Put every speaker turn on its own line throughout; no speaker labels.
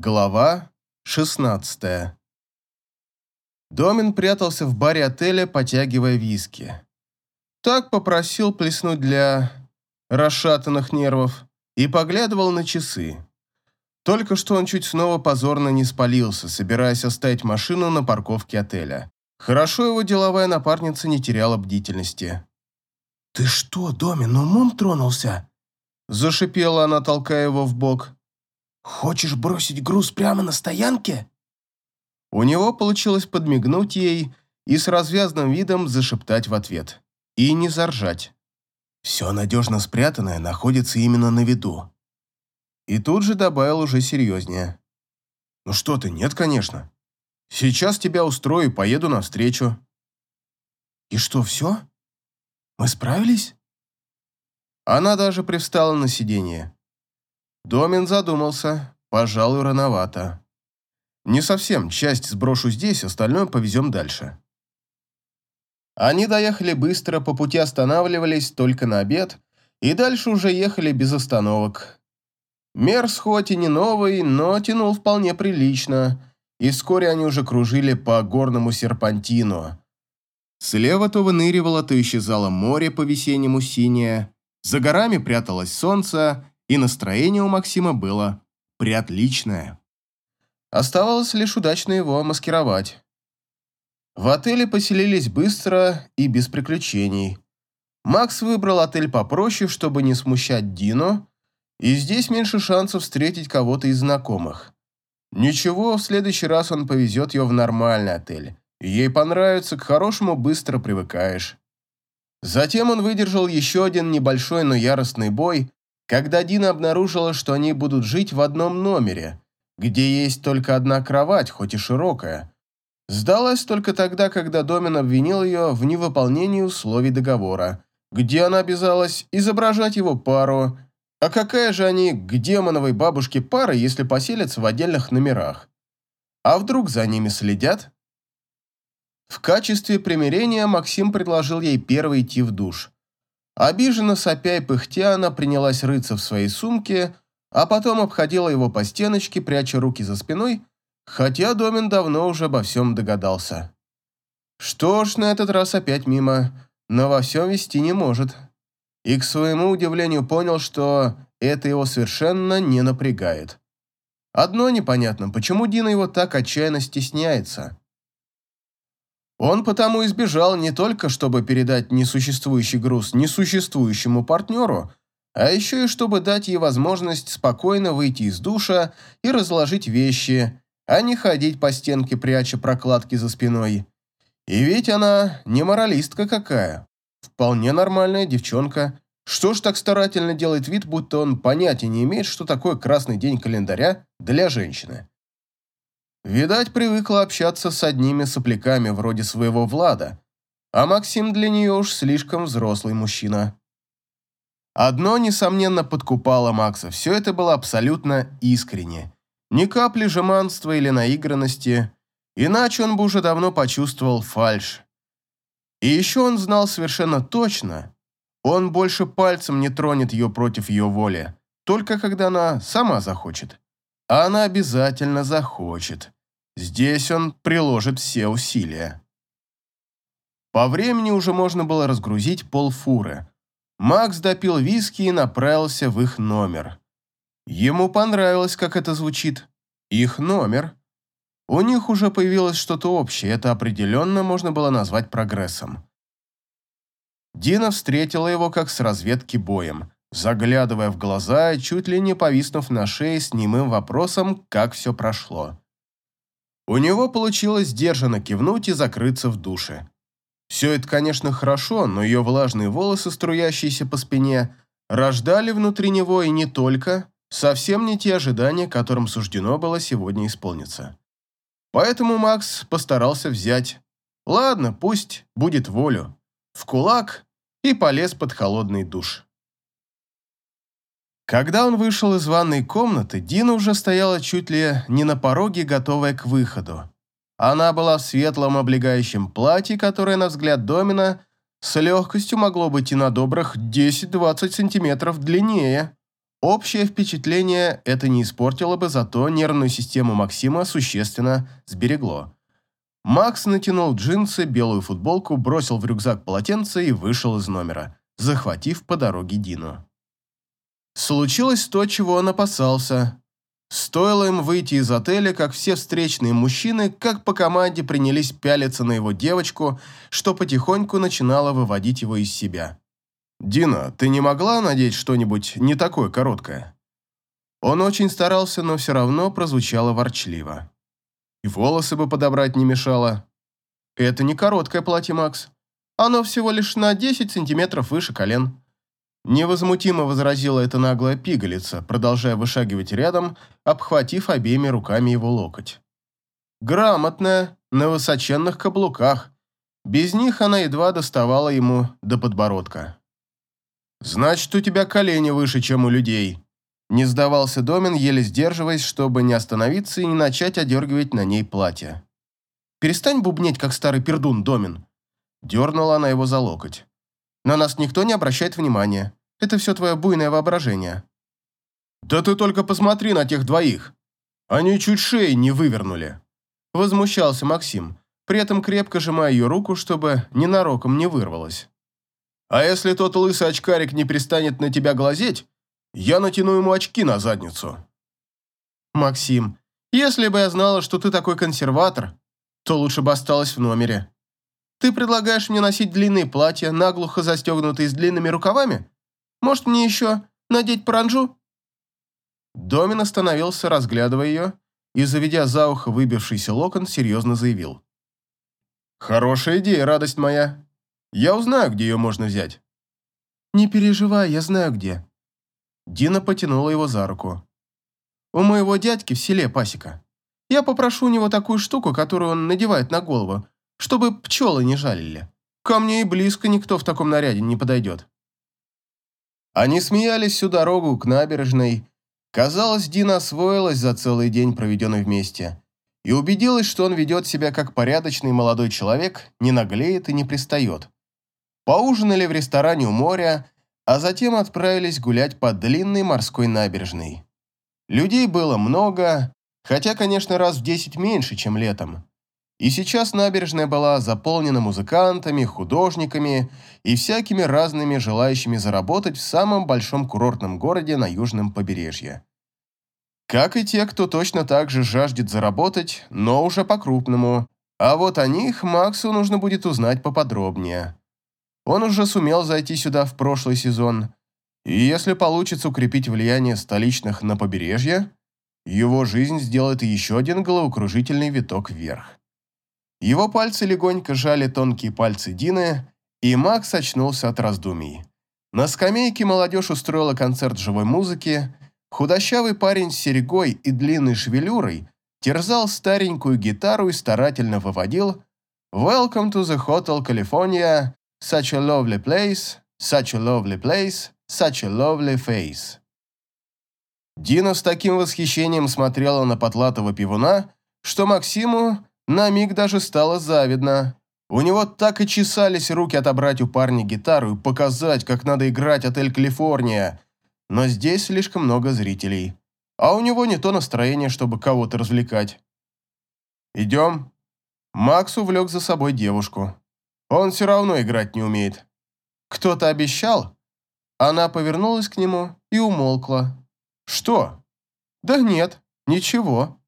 Глава 16 Домин прятался в баре отеля, потягивая виски. Так попросил плеснуть для расшатанных нервов и поглядывал на часы. Только что он чуть снова позорно не спалился, собираясь оставить машину на парковке отеля. Хорошо его деловая напарница не теряла бдительности.
«Ты что, Домин, умом тронулся?»
Зашипела она, толкая его в бок.
«Хочешь бросить груз прямо на стоянке?»
У него получилось подмигнуть ей и с развязным видом зашептать в ответ. И не заржать.
«Все надежно спрятанное находится именно на виду».
И тут же добавил уже серьезнее. «Ну что ты, нет, конечно. Сейчас тебя устрою и поеду навстречу».
«И что, все? Мы справились?»
Она даже привстала на сиденье. Домин задумался, пожалуй, рановато. Не совсем, часть сброшу здесь, остальное повезем дальше. Они доехали быстро, по пути останавливались только на обед, и дальше уже ехали без остановок. Мерс хоть и не новый, но тянул вполне прилично, и вскоре они уже кружили по горному серпантину. Слева то выныривало, то исчезало море по-весеннему синее, за горами пряталось солнце, и настроение у Максима было приотличное. Оставалось лишь удачно его маскировать. В отеле поселились быстро и без приключений. Макс выбрал отель попроще, чтобы не смущать Дину, и здесь меньше шансов встретить кого-то из знакомых. Ничего, в следующий раз он повезет ее в нормальный отель. Ей понравится, к хорошему быстро привыкаешь. Затем он выдержал еще один небольшой, но яростный бой, когда Дина обнаружила, что они будут жить в одном номере, где есть только одна кровать, хоть и широкая. Сдалась только тогда, когда Домин обвинил ее в невыполнении условий договора, где она обязалась изображать его пару, а какая же они к демоновой бабушке пара, если поселятся в отдельных номерах? А вдруг за ними следят? В качестве примирения Максим предложил ей первой идти в душ. Обиженно сопя и пыхтя, она принялась рыться в своей сумке, а потом обходила его по стеночке, пряча руки за спиной, хотя Домин давно уже обо всем догадался. Что ж, на этот раз опять мимо, но во всем вести не может. И к своему удивлению понял, что это его совершенно не напрягает. Одно непонятно, почему Дина его так отчаянно стесняется. Он потому избежал не только, чтобы передать несуществующий груз несуществующему партнеру, а еще и чтобы дать ей возможность спокойно выйти из душа и разложить вещи, а не ходить по стенке, пряча прокладки за спиной. И ведь она не моралистка какая. Вполне нормальная девчонка. Что ж так старательно делает вид, будто он понятия не имеет, что такое красный день календаря для женщины. Видать, привыкла общаться с одними сопляками вроде своего Влада, а Максим для нее уж слишком взрослый мужчина. Одно, несомненно, подкупало Макса, все это было абсолютно искренне. Ни капли жеманства или наигранности, иначе он бы уже давно почувствовал фальшь. И еще он знал совершенно точно, он больше пальцем не тронет ее против ее воли, только когда она сама захочет. А она обязательно захочет. Здесь он приложит все усилия. По времени уже можно было разгрузить полфуры. Макс допил виски и направился в их номер. Ему понравилось, как это звучит. Их номер. У них уже появилось что-то общее, это определенно можно было назвать прогрессом. Дина встретила его как с разведки боем, заглядывая в глаза и чуть ли не повиснув на шее с немым вопросом, как все прошло. У него получилось сдержанно кивнуть и закрыться в душе. Все это, конечно, хорошо, но ее влажные волосы, струящиеся по спине, рождали внутри него и не только, совсем не те ожидания, которым суждено было сегодня исполниться. Поэтому Макс постарался взять. Ладно, пусть будет волю. В кулак и полез под холодный душ. Когда он вышел из ванной комнаты, Дина уже стояла чуть ли не на пороге, готовая к выходу. Она была в светлом облегающем платье, которое, на взгляд Домина, с легкостью могло быть и на добрых 10-20 сантиметров длиннее. Общее впечатление это не испортило бы, зато нервную систему Максима существенно сберегло. Макс натянул джинсы, белую футболку, бросил в рюкзак полотенце и вышел из номера, захватив по дороге Дину. Случилось то, чего он опасался. Стоило им выйти из отеля, как все встречные мужчины, как по команде, принялись пялиться на его девочку, что потихоньку начинало выводить его из себя. «Дина, ты не могла надеть что-нибудь не такое короткое?» Он очень старался, но все равно прозвучало ворчливо. И волосы бы подобрать не мешало. «Это не короткое платье, Макс. Оно всего лишь на 10 сантиметров выше колен». Невозмутимо возразила эта наглая пигалица, продолжая вышагивать рядом, обхватив обеими руками его локоть. Грамотная, на высоченных каблуках. Без них она едва доставала ему до подбородка. «Значит, у тебя колени выше, чем у людей», не сдавался Домин, еле сдерживаясь, чтобы не остановиться и не начать одергивать на ней платье. «Перестань бубнеть, как старый пердун, Домин!» Дернула она его за локоть. «На нас никто не обращает внимания. Это все твое буйное воображение». «Да ты только посмотри на тех двоих! Они чуть шеи не вывернули!» Возмущался Максим, при этом крепко сжимая ее руку, чтобы ненароком не вырвалось. «А если тот лысый очкарик не перестанет на тебя глазеть, я натяну ему очки на задницу». «Максим, если бы я знала, что ты такой консерватор, то лучше бы осталась в номере. Ты предлагаешь мне носить длинные платья, наглухо застегнутые с длинными рукавами? Может, мне еще надеть паранджу?» Домин остановился, разглядывая ее, и, заведя за ухо выбившийся локон, серьезно заявил. «Хорошая идея, радость моя. Я узнаю, где ее можно взять». «Не переживай, я знаю где. Дина потянула его за руку. «У моего дядьки в селе пасека. Я попрошу у него такую штуку, которую он надевает на голову, чтобы пчелы не жалили. Ко мне и близко никто в таком наряде не подойдет». Они смеялись всю дорогу к набережной. Казалось, Дина освоилась за целый день, проведенный вместе, и убедилась, что он ведет себя как порядочный молодой человек, не наглеет и не пристает. Поужинали в ресторане у моря, а затем отправились гулять по длинной морской набережной. Людей было много, хотя, конечно, раз в десять меньше, чем летом. И сейчас набережная была заполнена музыкантами, художниками и всякими разными желающими заработать в самом большом курортном городе на южном побережье. Как и те, кто точно так же жаждет заработать, но уже по-крупному. А вот о них Максу нужно будет узнать поподробнее. Он уже сумел зайти сюда в прошлый сезон, и если получится укрепить влияние столичных на побережье, его жизнь сделает еще один головокружительный виток вверх. Его пальцы легонько жали тонкие пальцы Дины, и Макс очнулся от раздумий. На скамейке молодежь устроила концерт живой музыки, худощавый парень с серегой и длинной шевелюрой терзал старенькую гитару и старательно выводил «Welcome to the Hotel California Such a lovely place, such a lovely place, such a lovely face. Дина с таким восхищением смотрела на потлатого пивуна, что Максиму на миг даже стало завидно. У него так и чесались руки отобрать у парня гитару и показать, как надо играть «Отель Калифорния», но здесь слишком много зрителей, а у него не то настроение, чтобы кого-то развлекать. «Идем». Макс увлек за собой девушку. Он все равно играть не умеет. Кто-то обещал? Она повернулась к нему и умолкла. Что? Да нет, ничего.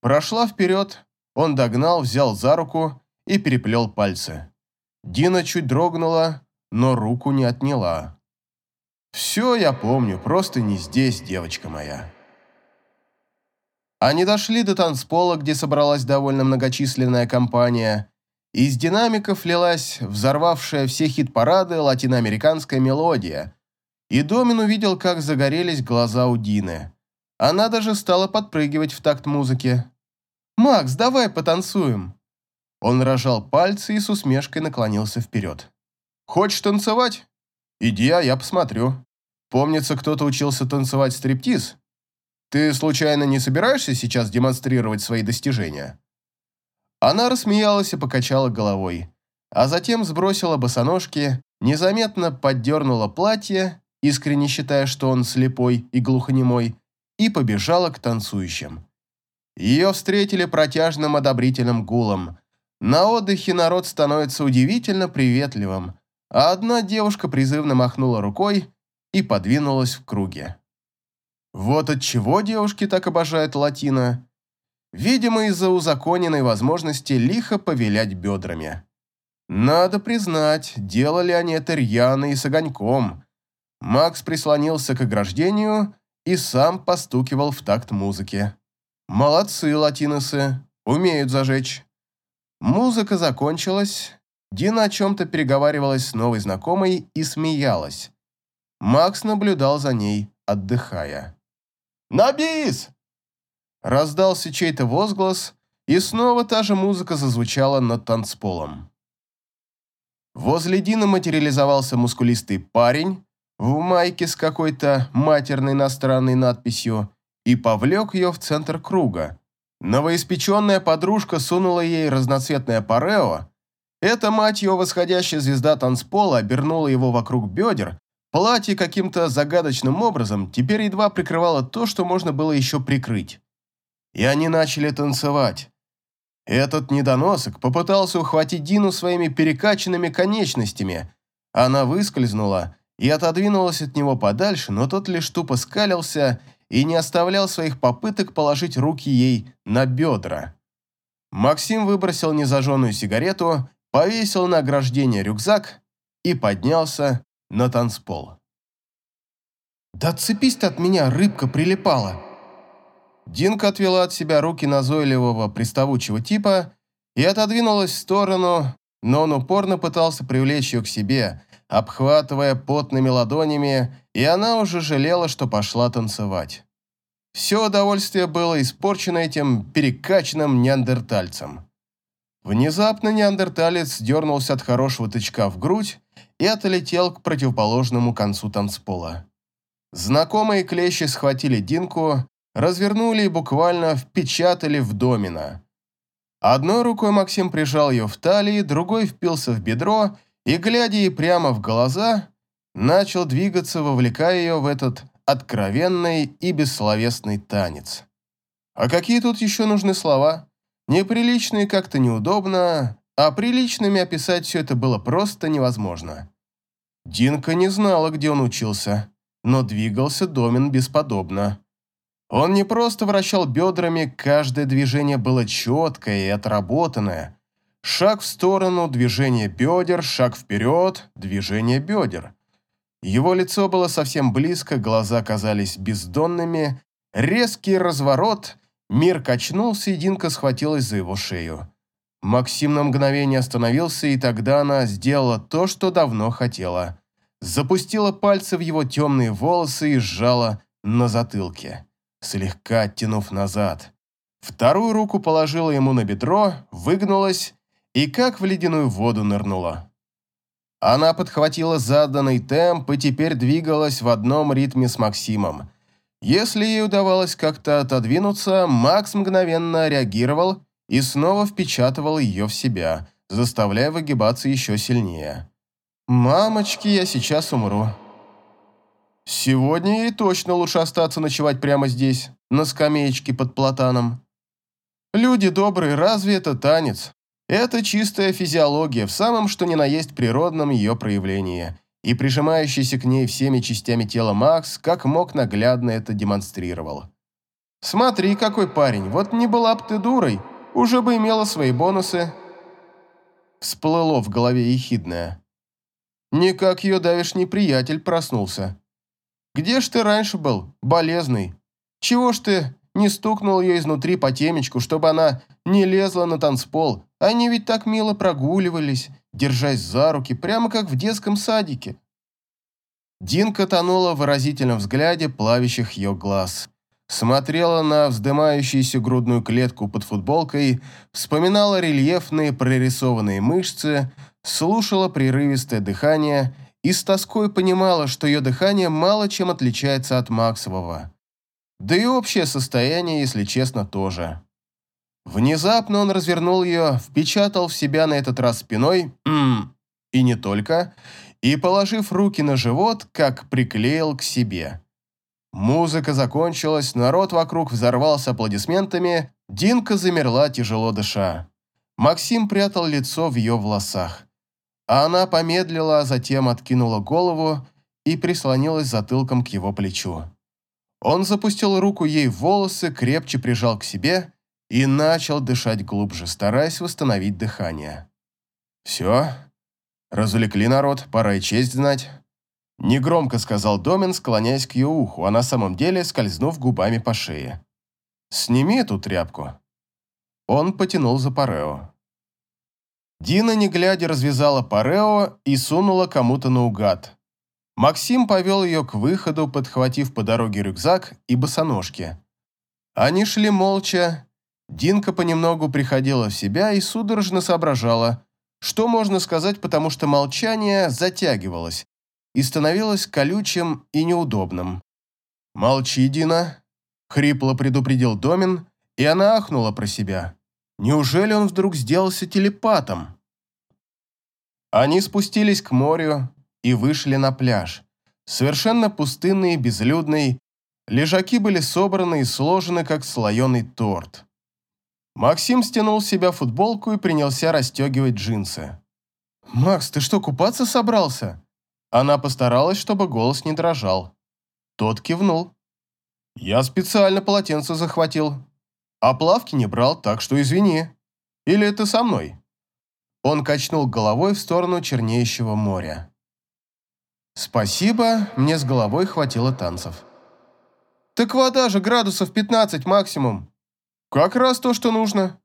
Прошла вперед, он догнал, взял за руку и переплел пальцы. Дина чуть дрогнула, но руку не отняла. «Все я помню, просто не здесь, девочка моя». Они дошли до танцпола, где собралась довольно многочисленная компания, из динамиков лилась взорвавшая все хит-парады латиноамериканская мелодия, и Домин увидел, как загорелись глаза у Дины. Она даже стала подпрыгивать в такт музыки. «Макс, давай потанцуем!» Он рожал пальцы и с усмешкой наклонился вперед. «Хочешь танцевать? Иди, а я посмотрю. Помнится, кто-то учился танцевать стриптиз. Ты, случайно, не собираешься сейчас демонстрировать свои достижения?» Она рассмеялась и покачала головой, а затем сбросила босоножки, незаметно поддернула платье искренне считая, что он слепой и глухонемой, и побежала к танцующим. Ее встретили протяжным одобрительным гулом. На отдыхе народ становится удивительно приветливым, а одна девушка призывно махнула рукой и подвинулась в круге. Вот от чего девушки так обожают латино. Видимо, из-за узаконенной возможности лихо повилять бедрами. Надо признать, делали они это рьяно и с огоньком. Макс прислонился к ограждению и сам постукивал в такт музыки. Молодцы, латиносы, умеют зажечь. Музыка закончилась, Дина о чем-то переговаривалась с новой знакомой и смеялась. Макс наблюдал за ней, отдыхая. «На бис!» Раздался чей-то возглас, и снова та же музыка зазвучала над танцполом. Возле Дины материализовался мускулистый парень в майке с какой-то матерной иностранной надписью и повлек ее в центр круга. Новоиспеченная подружка сунула ей разноцветное парео. Эта, мать его, восходящая звезда танцпола обернула его вокруг бедер, Платье каким-то загадочным образом теперь едва прикрывало то, что можно было еще прикрыть. И они начали танцевать. Этот недоносок попытался ухватить Дину своими перекачанными конечностями. Она выскользнула и отодвинулась от него подальше, но тот лишь тупо скалился и не оставлял своих попыток положить руки ей на бедра. Максим выбросил незажженную сигарету, повесил на ограждение рюкзак и поднялся, на танцпол. «Да отцепись ты от меня, рыбка прилипала!» Динка отвела от себя руки назойливого приставучего типа и отодвинулась в сторону, но он упорно пытался привлечь ее к себе, обхватывая потными ладонями, и она уже жалела, что пошла танцевать. Все удовольствие было испорчено этим перекачанным неандертальцем. Внезапно неандерталец дернулся от хорошего тычка в грудь и отлетел к противоположному концу танцпола. Знакомые клещи схватили Динку, развернули и буквально впечатали в домина. Одной рукой Максим прижал ее в талии, другой впился в бедро и, глядя ей прямо в глаза, начал двигаться, вовлекая ее в этот откровенный и бессловесный танец. А какие тут еще нужны слова? Неприличные как-то неудобно, а приличными описать все это было просто невозможно. Динка не знала, где он учился, но двигался Домин бесподобно. Он не просто вращал бедрами, каждое движение было четкое и отработанное. Шаг в сторону, движение бедер, шаг вперед, движение бедер. Его лицо было совсем близко, глаза казались бездонными, резкий разворот, мир качнулся, и Динка схватилась за его шею. Максим на мгновение остановился, и тогда она сделала то, что давно хотела. Запустила пальцы в его темные волосы и сжала на затылке, слегка оттянув назад. Вторую руку положила ему на бедро, выгнулась и как в ледяную воду нырнула. Она подхватила заданный темп и теперь двигалась в одном ритме с Максимом. Если ей удавалось как-то отодвинуться, Макс мгновенно реагировал и снова впечатывал ее в себя, заставляя выгибаться еще сильнее. «Мамочки, я сейчас умру». Сегодня ей точно лучше остаться ночевать прямо здесь, на скамеечке под платаном. Люди добрые, разве это танец? Это чистая физиология в самом что ни на есть природном ее проявлении. И прижимающийся к ней всеми частями тела Макс, как мог наглядно это демонстрировал. «Смотри, какой парень, вот не была бы ты дурой, уже бы имела свои бонусы. Всплыло в голове ехидное. Никак ее давишний приятель проснулся. Где ж ты раньше был, болезный? Чего ж ты не стукнул ее изнутри по темечку, чтобы она не лезла на танцпол? Они ведь так мило прогуливались, держась за руки, прямо как в детском садике. Динка тонула в выразительном взгляде плавящих ее глаз смотрела на вздымающуюся грудную клетку под футболкой, вспоминала рельефные прорисованные мышцы, слушала прерывистое дыхание и с тоской понимала, что ее дыхание мало чем отличается от Максового. Да и общее состояние, если честно, тоже. Внезапно он развернул ее, впечатал в себя на этот раз спиной, и не только, и, положив руки на живот, как приклеил к себе. Музыка закончилась, народ вокруг взорвался аплодисментами, Динка замерла, тяжело дыша. Максим прятал лицо в ее волосах. А она помедлила, а затем откинула голову и прислонилась затылком к его плечу. Он запустил руку ей в волосы, крепче прижал к себе и начал дышать глубже, стараясь восстановить дыхание. «Все, развлекли народ, пора и честь знать». Негромко сказал Домин, склоняясь к ее уху, а на самом деле скользнув губами по шее. «Сними эту тряпку». Он потянул за парео. Дина, не глядя, развязала парео и сунула кому-то наугад. Максим повел ее к выходу, подхватив по дороге рюкзак и босоножки. Они шли молча. Динка понемногу приходила в себя и судорожно соображала, что можно сказать, потому что молчание затягивалось, и становилось колючим и неудобным. «Молчи, Дина», — хрипло предупредил Домин, и она ахнула про себя. «Неужели он вдруг сделался телепатом?» Они спустились к морю и вышли на пляж. Совершенно пустынный безлюдный, лежаки были собраны и сложены, как слоеный торт. Максим стянул с себя футболку и принялся расстегивать джинсы. «Макс, ты что, купаться собрался?» Она постаралась, чтобы голос не дрожал. Тот кивнул. «Я специально полотенце захватил. А плавки не брал, так что извини. Или ты со мной?» Он качнул головой в сторону чернеющего моря. «Спасибо, мне с головой хватило танцев». «Так вода же градусов 15 максимум. Как раз то, что нужно».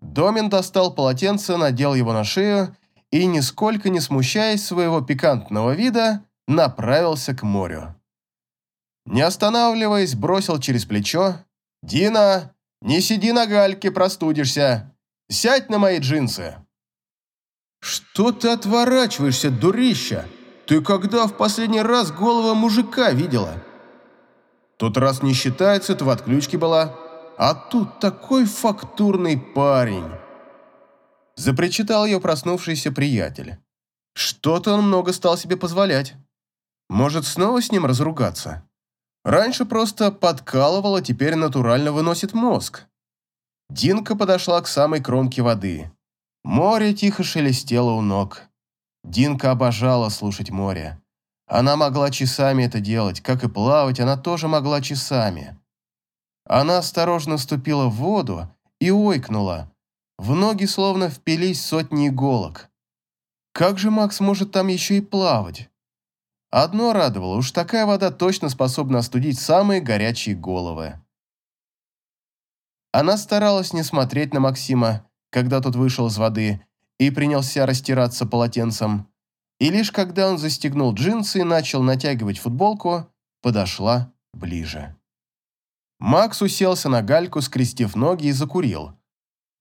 Домин достал полотенце, надел его на шею и, нисколько не смущаясь своего пикантного вида, направился к морю. Не останавливаясь, бросил через плечо. «Дина, не сиди на гальке, простудишься. Сядь на мои джинсы». «Что ты отворачиваешься, дурища? Ты когда в последний раз голого мужика видела?» «Тот раз не считается, ты в отключке была. А тут такой фактурный парень». Запричитал ее проснувшийся приятель. Что-то он много стал себе позволять. Может, снова с ним разругаться? Раньше просто подкалывал, а теперь натурально выносит мозг. Динка подошла к самой кромке воды. Море тихо шелестело у ног. Динка обожала слушать море. Она могла часами это делать, как и плавать, она тоже могла часами. Она осторожно ступила в воду и ойкнула, в ноги словно впились сотни иголок. Как же Макс может там еще и плавать? Одно радовало, уж такая вода точно способна остудить самые горячие головы. Она старалась не смотреть на Максима, когда тот вышел из воды и принялся растираться полотенцем, и лишь когда он застегнул джинсы и начал натягивать футболку, подошла ближе. Макс уселся на гальку, скрестив ноги и закурил.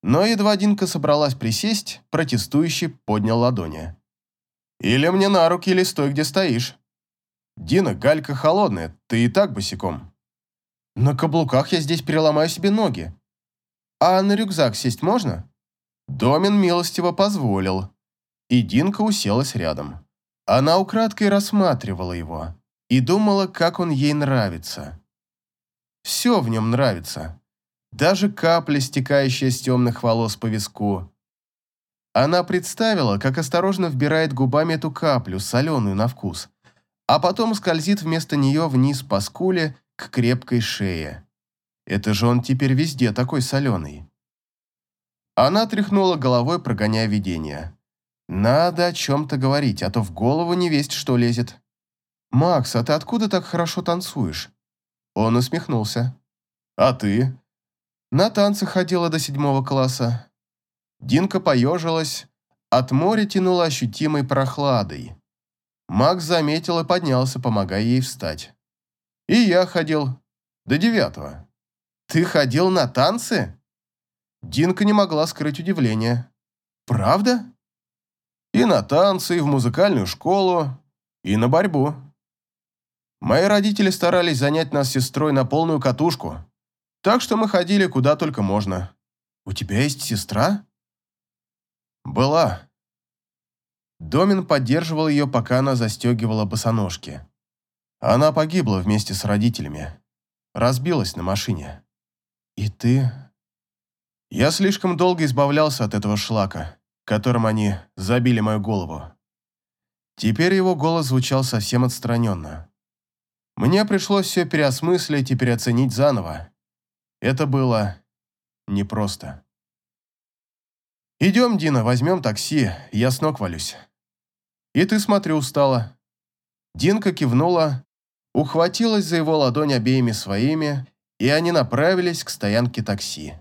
Но едва Динка собралась присесть, протестующий поднял ладони. «Или мне на руки, или стой, где стоишь. Дина, галька холодная, ты и так босиком. На каблуках я здесь переломаю себе ноги. А на рюкзак сесть можно?» Домин милостиво позволил, и Динка уселась рядом. Она украдкой рассматривала его и думала, как он ей нравится. Все в нем нравится даже капля, стекающая с темных волос по виску. Она представила, как осторожно вбирает губами эту каплю, соленую на вкус, а потом скользит вместо нее вниз по скуле к крепкой шее. Это же он теперь везде такой соленый. Она тряхнула головой, прогоняя видение. Надо о чем-то говорить, а то в голову не весть, что лезет. «Макс, а ты откуда так хорошо танцуешь?» Он усмехнулся. «А ты?» На танцы ходила до седьмого класса. Динка поежилась, от моря тянуло ощутимой прохладой. Макс заметил и поднялся, помогая ей встать. И я ходил до девятого. Ты ходил на танцы? Динка не могла скрыть удивление. Правда? И на танцы, и в музыкальную школу, и на борьбу. Мои родители старались занять нас с сестрой на полную катушку. Так что мы ходили куда только можно. У тебя есть сестра? Была. Домин поддерживал ее, пока она застегивала босоножки. Она погибла вместе с родителями. Разбилась на машине. И ты... Я слишком долго избавлялся от этого шлака, которым они забили мою голову. Теперь его голос звучал совсем отстраненно. Мне пришлось все переосмыслить и переоценить заново. Это было непросто. «Идем, Дина, возьмем такси, я с ног валюсь». «И ты, смотрю, устала». Динка кивнула, ухватилась за его ладонь обеими своими, и они направились к стоянке такси.